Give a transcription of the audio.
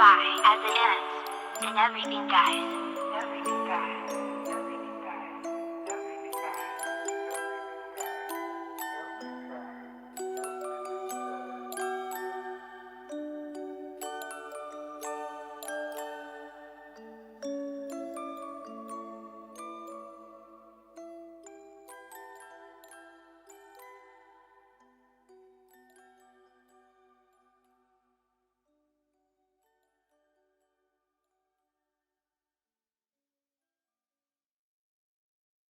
Goodbye as it ends, and everything dies.